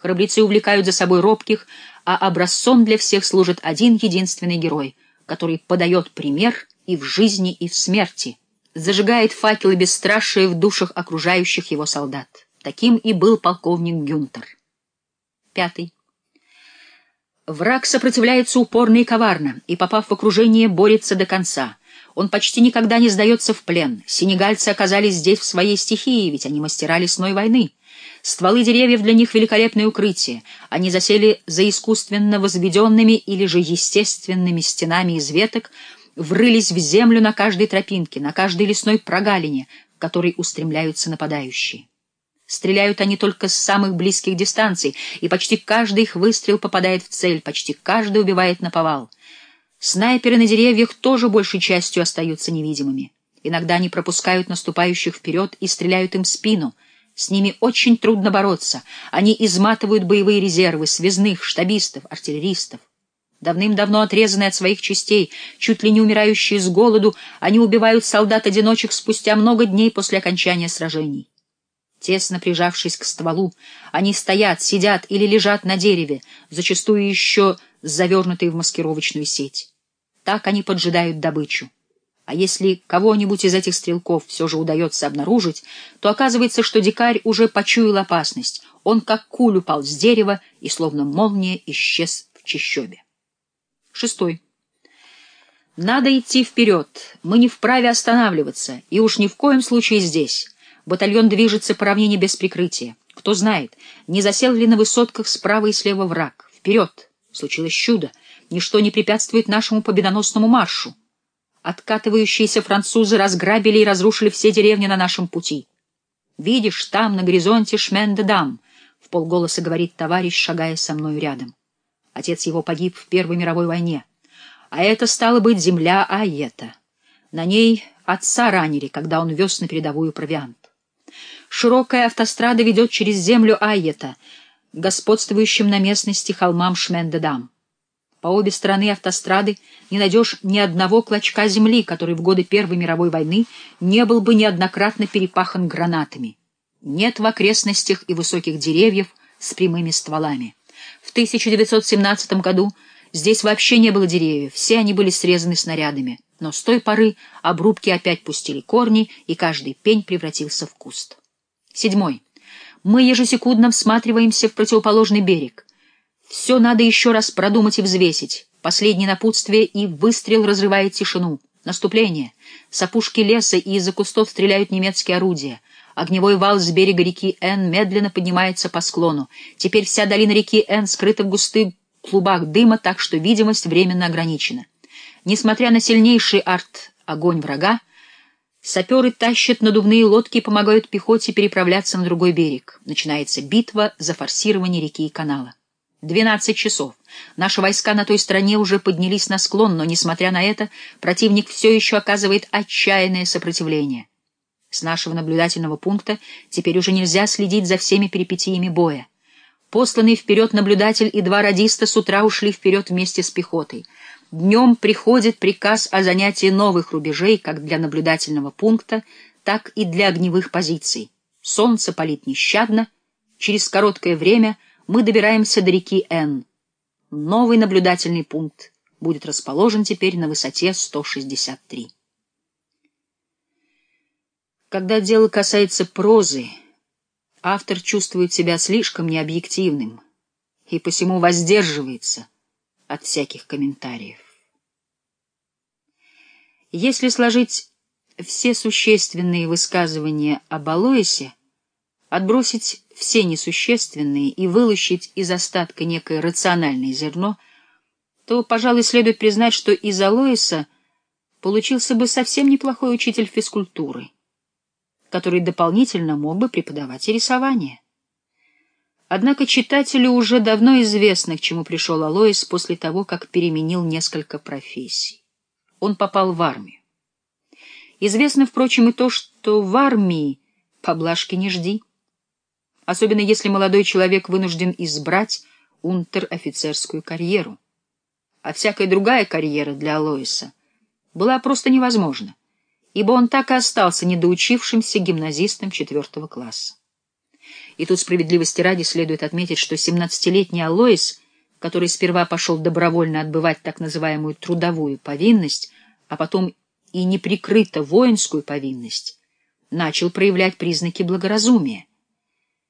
Храбрецы увлекают за собой робких, а образцом для всех служит один единственный герой, который подает пример и в жизни, и в смерти, зажигает факелы бесстрашия в душах окружающих его солдат. Таким и был полковник Гюнтер. Пятый. Враг сопротивляется упорно и коварно, и, попав в окружение, борется до конца. Он почти никогда не сдается в плен. Сенегальцы оказались здесь в своей стихии, ведь они мастера лесной войны. Стволы деревьев для них великолепное укрытие. Они засели за искусственно возведенными или же естественными стенами из веток, врылись в землю на каждой тропинке, на каждой лесной прогалине, к которой устремляются нападающие. Стреляют они только с самых близких дистанций, и почти каждый их выстрел попадает в цель, почти каждый убивает наповал. Снайперы на деревьях тоже большей частью остаются невидимыми. Иногда они пропускают наступающих вперед и стреляют им в спину. С ними очень трудно бороться. Они изматывают боевые резервы, связных, штабистов, артиллеристов. Давным-давно отрезанные от своих частей, чуть ли не умирающие с голоду, они убивают солдат-одиночек спустя много дней после окончания сражений. Тесно прижавшись к стволу, они стоят, сидят или лежат на дереве, зачастую еще завернутые в маскировочную сеть. Так они поджидают добычу. А если кого-нибудь из этих стрелков все же удается обнаружить, то оказывается, что дикарь уже почуял опасность. Он как куль упал с дерева и, словно молния, исчез в чащобе. Шестой. Надо идти вперед. Мы не вправе останавливаться, и уж ни в коем случае здесь. Батальон движется по равнине без прикрытия. Кто знает, не засел ли на высотках справа и слева враг. Вперед! Случилось чудо. Ничто не препятствует нашему победоносному маршу. Откатывающиеся французы разграбили и разрушили все деревни на нашем пути. «Видишь, там, на горизонте, Шмен-де-Дам», — в полголоса говорит товарищ, шагая со мной рядом. Отец его погиб в Первой мировой войне. А это, стало быть, земля Аета. На ней отца ранили, когда он вез на передовую провиант. Широкая автострада ведет через землю Айета, господствующим на местности холмам Шмендедам. По обе стороны автострады не найдешь ни одного клочка земли, который в годы Первой мировой войны не был бы неоднократно перепахан гранатами. Нет в окрестностях и высоких деревьев с прямыми стволами. В 1917 году здесь вообще не было деревьев, все они были срезаны снарядами. Но с той поры обрубки опять пустили корни, и каждый пень превратился в куст. Седьмой. Мы ежесекундно всматриваемся в противоположный берег. Все надо еще раз продумать и взвесить. Последнее напутствие и выстрел разрывает тишину. Наступление. С опушки леса и из-за кустов стреляют немецкие орудия. Огневой вал с берега реки Н медленно поднимается по склону. Теперь вся долина реки Н скрыта в густых клубах дыма, так что видимость временно ограничена. Несмотря на сильнейший арт-огонь врага, саперы тащат надувные лодки и помогают пехоте переправляться на другой берег. Начинается битва за форсирование реки и канала. Двенадцать часов. Наши войска на той стороне уже поднялись на склон, но, несмотря на это, противник все еще оказывает отчаянное сопротивление. С нашего наблюдательного пункта теперь уже нельзя следить за всеми перипетиями боя. Посланный вперед наблюдатель и два радиста с утра ушли вперед вместе с пехотой — Днем приходит приказ о занятии новых рубежей как для наблюдательного пункта, так и для огневых позиций. Солнце палит нещадно. Через короткое время мы добираемся до реки Н. Новый наблюдательный пункт будет расположен теперь на высоте 163. Когда дело касается прозы, автор чувствует себя слишком необъективным и посему воздерживается от всяких комментариев. Если сложить все существенные высказывания об Алоисе, отбросить все несущественные и вылущить из остатка некое рациональное зерно, то, пожалуй, следует признать, что из Алоиса получился бы совсем неплохой учитель физкультуры, который дополнительно мог бы преподавать и рисование. Однако читателю уже давно известно, к чему пришел Алоис после того, как переменил несколько профессий. Он попал в армию. Известно, впрочем, и то, что в армии поблажки не жди. Особенно если молодой человек вынужден избрать унтер-офицерскую карьеру. А всякая другая карьера для Алоиса была просто невозможна, ибо он так и остался недоучившимся гимназистом четвертого класса. И тут справедливости ради следует отметить, что 17-летний Алоис, который сперва пошел добровольно отбывать так называемую трудовую повинность, а потом и неприкрыто воинскую повинность, начал проявлять признаки благоразумия.